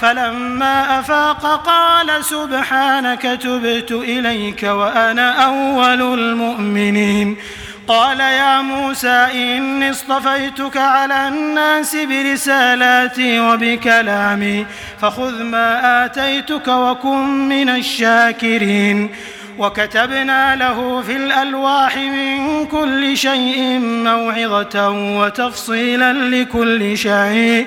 فلما أفاق قال سبحانك تبت إليك وأنا أول المؤمنين. قال يا موسى إني اصطفيتك على الناس برسالاتي وبكلامي فخذ ما آتيتك وكن من الشاكرين. وكتبنا له في الألواح من كل شيء موعظة وتفصيلا لكل شيء.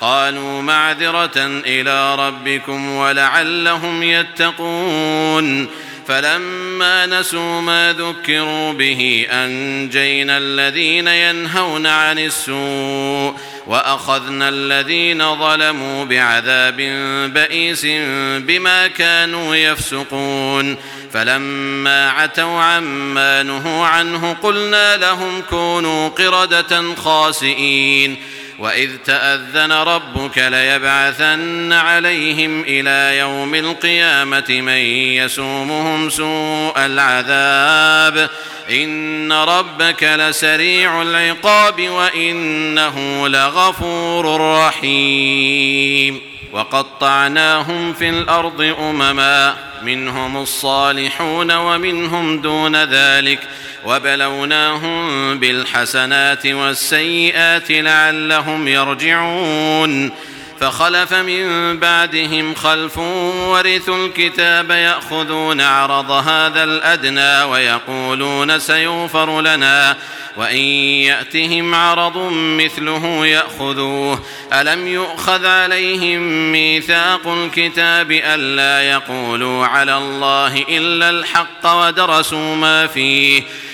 قالوا معذرة إلى ربكم ولعلهم يتقون. فلما نسوا ما ذكروا به أنجينا الذين ينهون عن السوء وأخذنا الذين ظلموا بعذاب بئيس بما كانوا يفسقون. فلما عتوا عما نهوا عنه قلنا لهم كونوا قردة خاسئين. وَإِذْ تَأَذَّنَ رَبُّكَ لَيَبْعَثَنَّ عَلَيْهِمْ إِلَى يَوْمِ الْقِيَامَةِ مَنْ يَسُومُهُمْ سُوءَ الْعَذَابِ ان ربك لسريع العقاب وانه لغفور رحيم وقطعناهم في الأرض امما منهم الصالحون ومنهم دون ذلك وبلوناهم بالحسنات والسيئات لعلهم يرجعون فخلف من بعدهم خلف ورثوا الكتاب يأخذون عرض هذا الأدنى ويقولون سيوفر لنا وإن يأتهم عرض مثله يأخذوه. ألم يؤخذ عليهم ميثاق الكتاب ألا يقولوا على الله إلا الحق ودرسوا ما فيه؟